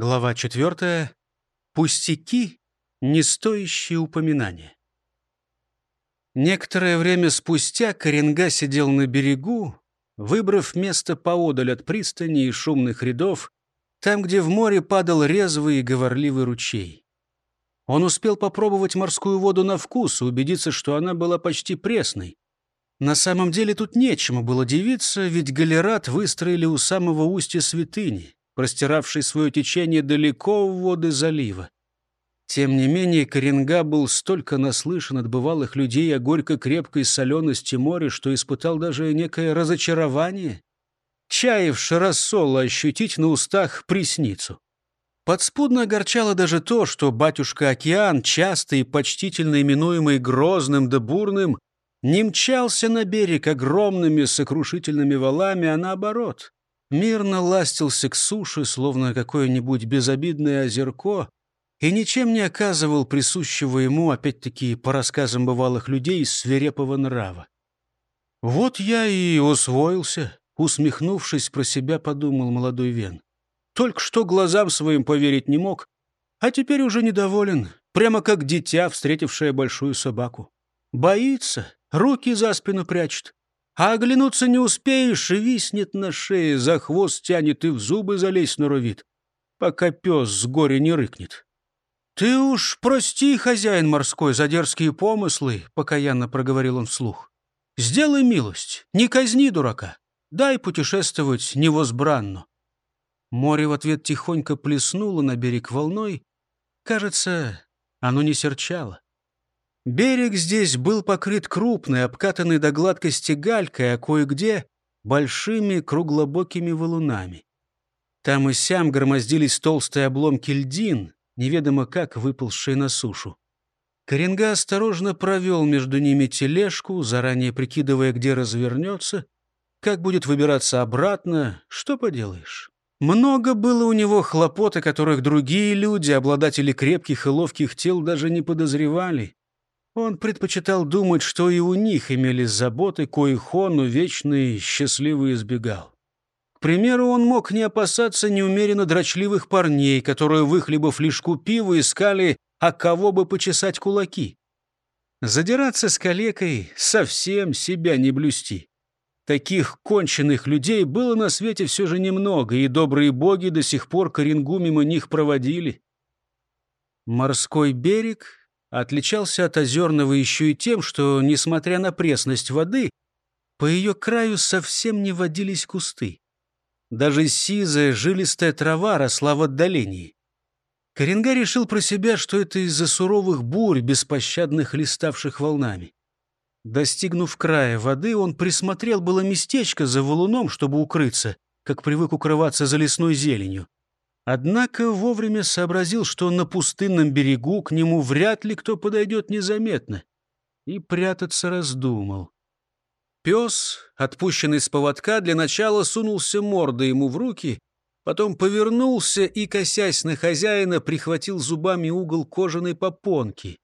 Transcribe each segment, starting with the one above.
Глава четвертая. Пустяки, не стоящие упоминания. Некоторое время спустя Коренга сидел на берегу, выбрав место поодаль от пристани и шумных рядов, там, где в море падал резвый и говорливый ручей. Он успел попробовать морскую воду на вкус и убедиться, что она была почти пресной. На самом деле тут нечему было дивиться, ведь галерат выстроили у самого устья святыни простиравший свое течение далеко в воды залива. Тем не менее, Коренга был столько наслышан от бывалых людей о горько-крепкой солености моря, что испытал даже некое разочарование, чаявши рассола ощутить на устах пресницу. Подспудно огорчало даже то, что батюшка-океан, часто и почтительно именуемый Грозным да Бурным, не мчался на берег огромными сокрушительными валами, а наоборот, мирно ластился к суше, словно какое-нибудь безобидное озерко, и ничем не оказывал присущего ему, опять-таки, по рассказам бывалых людей, свирепого нрава. «Вот я и усвоился», — усмехнувшись про себя, подумал молодой Вен. «Только что глазам своим поверить не мог, а теперь уже недоволен, прямо как дитя, встретившее большую собаку. Боится, руки за спину прячет, а оглянуться не успеешь, и виснет на шее, за хвост тянет и в зубы залезть норовит, пока пес с горя не рыкнет. «Ты уж прости, хозяин морской, за дерзкие помыслы», — покаянно проговорил он вслух. «Сделай милость, не казни дурака, дай путешествовать невозбранно». Море в ответ тихонько плеснуло на берег волной. Кажется, оно не серчало. Берег здесь был покрыт крупной, обкатанной до гладкости галькой, а кое-где — большими круглобокими валунами. Там и сям громоздились толстые обломки льдин, неведомо как выползшие на сушу. Коренга осторожно провел между ними тележку, заранее прикидывая, где развернется, как будет выбираться обратно, что поделаешь. Много было у него хлопот, о которых другие люди, обладатели крепких и ловких тел, даже не подозревали. Он предпочитал думать, что и у них имелись заботы, коих он увечно и счастливо избегал. К примеру, он мог не опасаться неумеренно дрочливых парней, которые, выхлебав лишку пива, искали, а кого бы почесать кулаки. Задираться с калекой — совсем себя не блюсти. Таких конченых людей было на свете все же немного, и добрые боги до сих пор коренгу мимо них проводили. Морской берег отличался от озерного еще и тем, что, несмотря на пресность воды, по ее краю совсем не водились кусты. Даже сизая жилистая трава росла в отдалении. Коренга решил про себя, что это из-за суровых бурь, беспощадных листавших волнами. Достигнув края воды, он присмотрел было местечко за валуном, чтобы укрыться, как привык укрываться за лесной зеленью. Однако вовремя сообразил, что на пустынном берегу к нему вряд ли кто подойдет незаметно, и прятаться раздумал. Пес, отпущенный с поводка, для начала сунулся мордой ему в руки, потом повернулся и, косясь на хозяина, прихватил зубами угол кожаной попонки.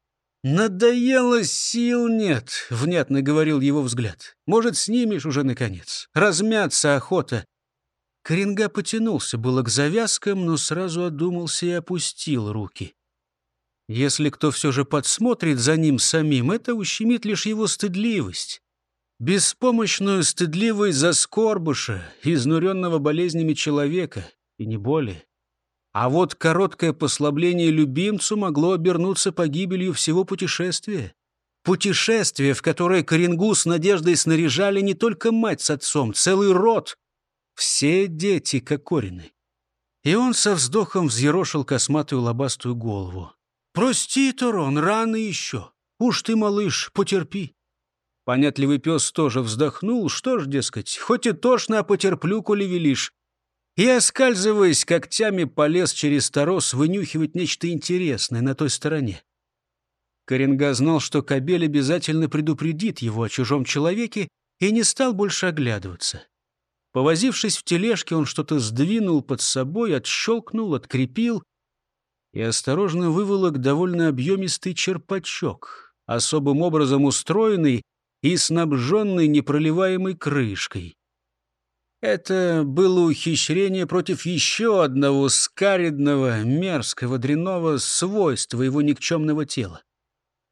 «Надоело, сил нет», — внятно говорил его взгляд. «Может, снимешь уже, наконец? Размяться охота. Коренга потянулся было к завязкам, но сразу одумался и опустил руки. Если кто все же подсмотрит за ним самим, это ущемит лишь его стыдливость. Беспомощную стыдливость заскорбыша, изнуренного болезнями человека, и не более. А вот короткое послабление любимцу могло обернуться погибелью всего путешествия. Путешествие, в которое Коренгу с надеждой снаряжали не только мать с отцом, целый род, все дети Кокорины. И он со вздохом взъерошил косматую лобастую голову. «Прости, Торон, рано еще. Уж ты, малыш, потерпи». Понятливый пес тоже вздохнул. Что ж, дескать, хоть и тошно, а потерплю, коли велишь. И, оскальзываясь когтями, полез через торос вынюхивать нечто интересное на той стороне. Коренга знал, что кобель обязательно предупредит его о чужом человеке, и не стал больше оглядываться. Повозившись в тележке, он что-то сдвинул под собой, отщелкнул, открепил и осторожно выволок довольно объемистый черпачок, особым образом устроенный и снабженный непроливаемой крышкой. Это было ухищрение против еще одного скаридного, мерзкого, дрянного свойства его никчемного тела.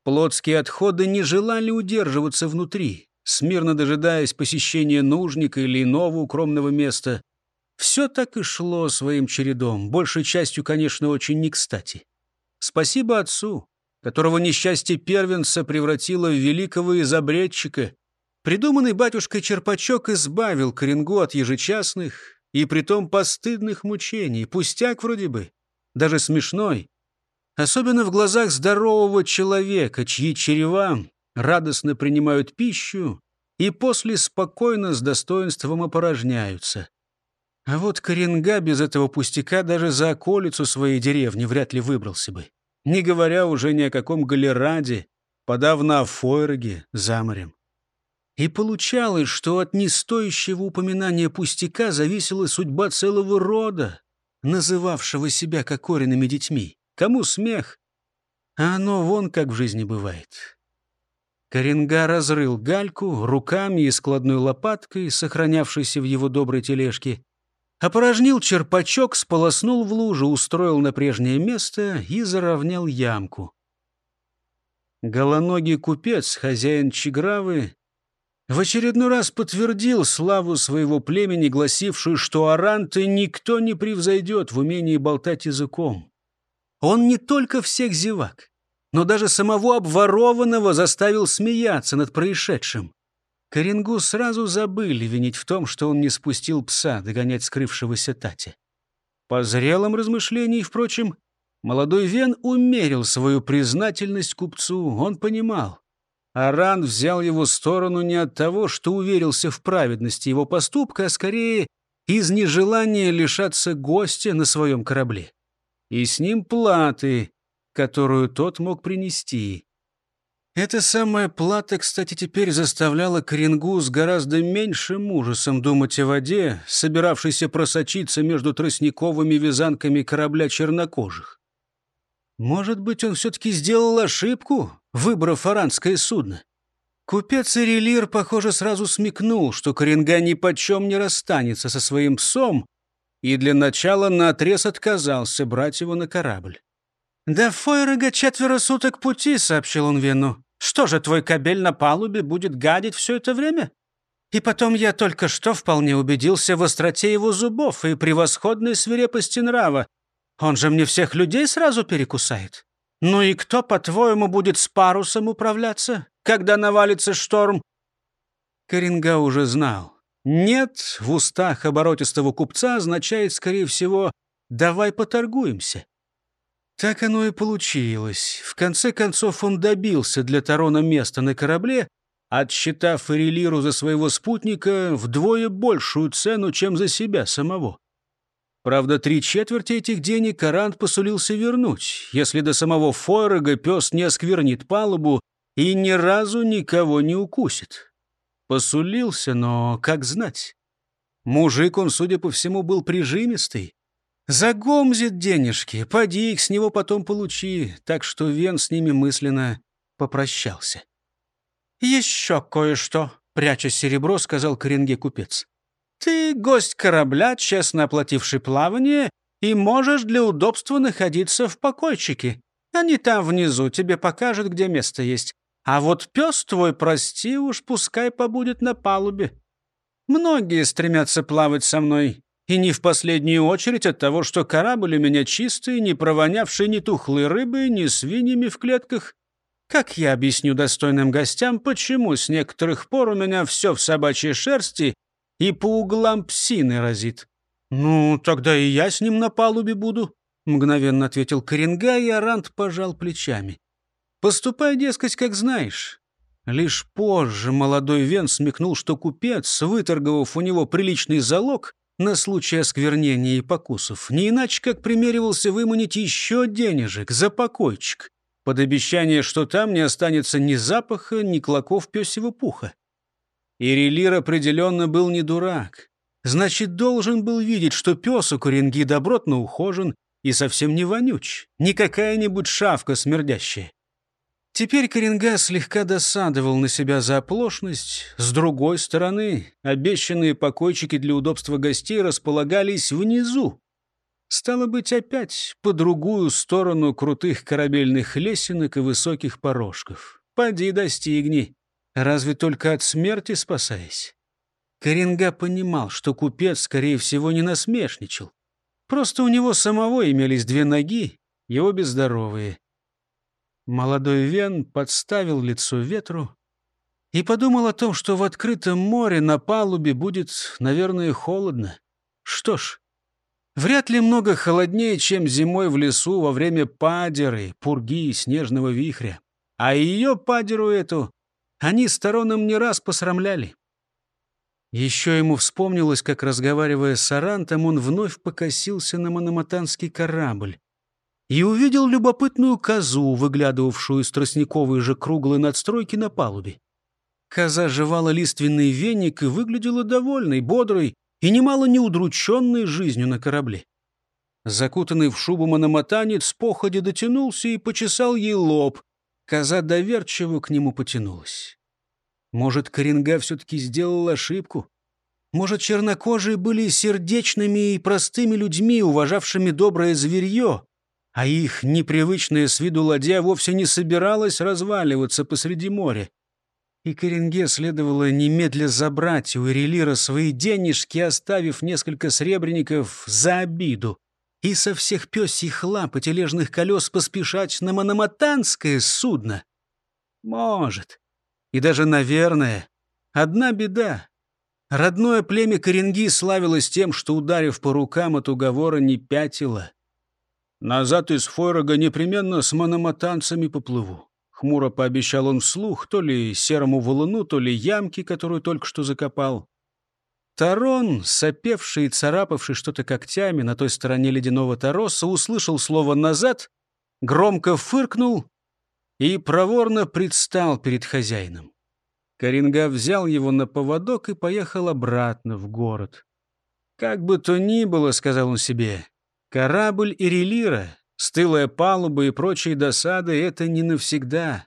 Плотские отходы не желали удерживаться внутри, смирно дожидаясь посещения нужника или иного укромного места. Все так и шло своим чередом, большей частью, конечно, очень не кстати. Спасибо отцу, которого несчастье первенца превратило в великого изобретчика. Придуманный батюшкой черпачок избавил Коренгу от ежечасных и притом постыдных мучений, пустяк вроде бы, даже смешной. Особенно в глазах здорового человека, чьи черева радостно принимают пищу и после спокойно с достоинством опорожняются. А вот Коренга без этого пустяка даже за околицу своей деревни вряд ли выбрался бы не говоря уже ни о каком галераде, подавно о Фойроге за морем. И получалось, что от нестоящего упоминания пустяка зависела судьба целого рода, называвшего себя кокориными детьми. Кому смех? А оно вон как в жизни бывает. Коренга разрыл гальку руками и складной лопаткой, сохранявшейся в его доброй тележке, Опорожнил черпачок, сполоснул в лужу, устроил на прежнее место и заровнял ямку. Голоногий купец, хозяин Чигравы, в очередной раз подтвердил славу своего племени, гласившую, что аранты никто не превзойдет в умении болтать языком. Он не только всех зевак, но даже самого обворованного заставил смеяться над происшедшим. Коренгу сразу забыли винить в том, что он не спустил пса догонять скрывшегося Тати. По зрелым размышлениям, впрочем, молодой Вен умерил свою признательность купцу. Он понимал. Аран взял его сторону не от того, что уверился в праведности его поступка, а скорее из нежелания лишаться гостя на своем корабле. И с ним платы, которую тот мог принести. Эта самая плата, кстати, теперь заставляла Коренгу с гораздо меньшим ужасом думать о воде, собиравшейся просочиться между тростниковыми вязанками корабля чернокожих. Может быть, он все-таки сделал ошибку, выбрав аранское судно? Купец Ирелир, похоже, сразу смекнул, что Коренга ни почем не расстанется со своим псом, и для начала наотрез отказался брать его на корабль. «До Фойрога четверо суток пути», — сообщил он Вену. «Что же, твой кабель на палубе будет гадить все это время?» И потом я только что вполне убедился в остроте его зубов и превосходной свирепости нрава. Он же мне всех людей сразу перекусает. Ну и кто, по-твоему, будет с парусом управляться, когда навалится шторм?» Коренга уже знал. «Нет» в устах оборотистого купца означает, скорее всего, «давай поторгуемся». Так оно и получилось. В конце концов он добился для Тарона места на корабле, отсчитав Фарелиру за своего спутника вдвое большую цену, чем за себя самого. Правда, три четверти этих денег Карант посулился вернуть, если до самого Фойрога пес не осквернит палубу и ни разу никого не укусит. Посулился, но как знать. Мужик он, судя по всему, был прижимистый, Загомзит денежки, поди их с него потом получи, так что Вен с ними мысленно попрощался. «Еще кое-что», — пряча серебро, сказал Коренге купец. «Ты гость корабля, честно оплативший плавание, и можешь для удобства находиться в покойчике. Они там внизу тебе покажут, где место есть. А вот пес твой, прости уж, пускай побудет на палубе. Многие стремятся плавать со мной, и не в последнюю очередь от того, что корабль у меня чистый, не провонявший ни тухлой рыбой, ни свиньями в клетках. Как я объясню достойным гостям, почему с некоторых пор у меня все в собачьей шерсти и по углам псины разит? «Ну, тогда и я с ним на палубе буду», — мгновенно ответил Коренга, и Арант пожал плечами. «Поступай, дескать, как знаешь». Лишь позже молодой Вен смекнул, что купец, выторговав у него приличный залог, на случай осквернения и покусов, не иначе как примеривался выманить еще денежек за покойчик, под обещание, что там не останется ни запаха, ни клоков пёсего пуха. Ирелир определенно был не дурак. Значит, должен был видеть, что пес у Куренги добротно ухожен и совсем не вонюч, не какая-нибудь шавка смердящая. Теперь Коренга слегка досадовал на себя за оплошность. С другой стороны, обещанные покойчики для удобства гостей располагались внизу. Стало быть, опять по другую сторону крутых корабельных лесенок и высоких порожков. Поди достигни, разве только от смерти спасаясь. Коренга понимал, что купец, скорее всего, не насмешничал. Просто у него самого имелись две ноги, его безздоровые. Молодой Вен подставил лицо ветру и подумал о том, что в открытом море на палубе будет, наверное, холодно. Что ж, вряд ли много холоднее, чем зимой в лесу во время падеры, пурги и снежного вихря. А ее падеру эту они стороном не раз посрамляли. Еще ему вспомнилось, как, разговаривая с Арантом, он вновь покосился на мономатанский корабль и увидел любопытную козу, выглядывавшую из тростниковой же круглой надстройки на палубе. Коза жевала лиственный веник и выглядела довольной, бодрой и немало неудрученной жизнью на корабле. Закутанный в шубу мономатанец походе дотянулся и почесал ей лоб. Коза доверчиво к нему потянулась. Может, Коренга все-таки сделал ошибку? Может, чернокожие были сердечными и простыми людьми, уважавшими доброе зверье, а их непривычная с виду ладья вовсе не собиралась разваливаться посреди моря. И Коренге следовало немедля забрать у Эрелира свои денежки, оставив несколько сребреников за обиду, и со всех пёсьих лап и тележных колес поспешать на мономатанское судно. Может. И даже, наверное, одна беда. Родное племя Коренги славилось тем, что, ударив по рукам от уговора, не пятило. Назад из Фойрога непременно с мономатанцами поплыву. Хмуро пообещал он вслух то ли серому валуну, то ли ямке, которую только что закопал. Тарон, сопевший и царапавший что-то когтями на той стороне ледяного тороса, услышал слово «назад», громко фыркнул и проворно предстал перед хозяином. Коренга взял его на поводок и поехал обратно в город. «Как бы то ни было», — сказал он себе, Корабль Ирелира, стылая палуба и прочие досады — это не навсегда.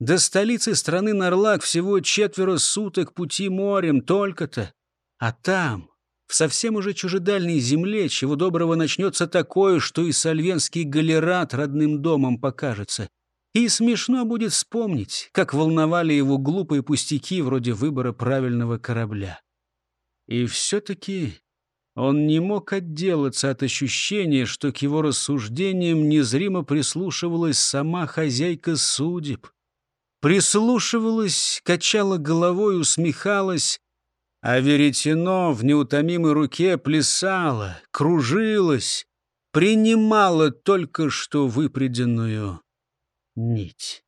До столицы страны Нарлак всего четверо суток пути морем только-то. А там, в совсем уже чужедальной земле, чего доброго начнется такое, что и сальвенский галерат родным домом покажется. И смешно будет вспомнить, как волновали его глупые пустяки вроде выбора правильного корабля. И все-таки он не мог отделаться от ощущения, что к его рассуждениям незримо прислушивалась сама хозяйка судеб. Прислушивалась, качала головой, усмехалась, а веретено в неутомимой руке плясало, кружилось, принимало только что выпреденную нить.